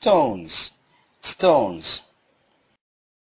stones, stones.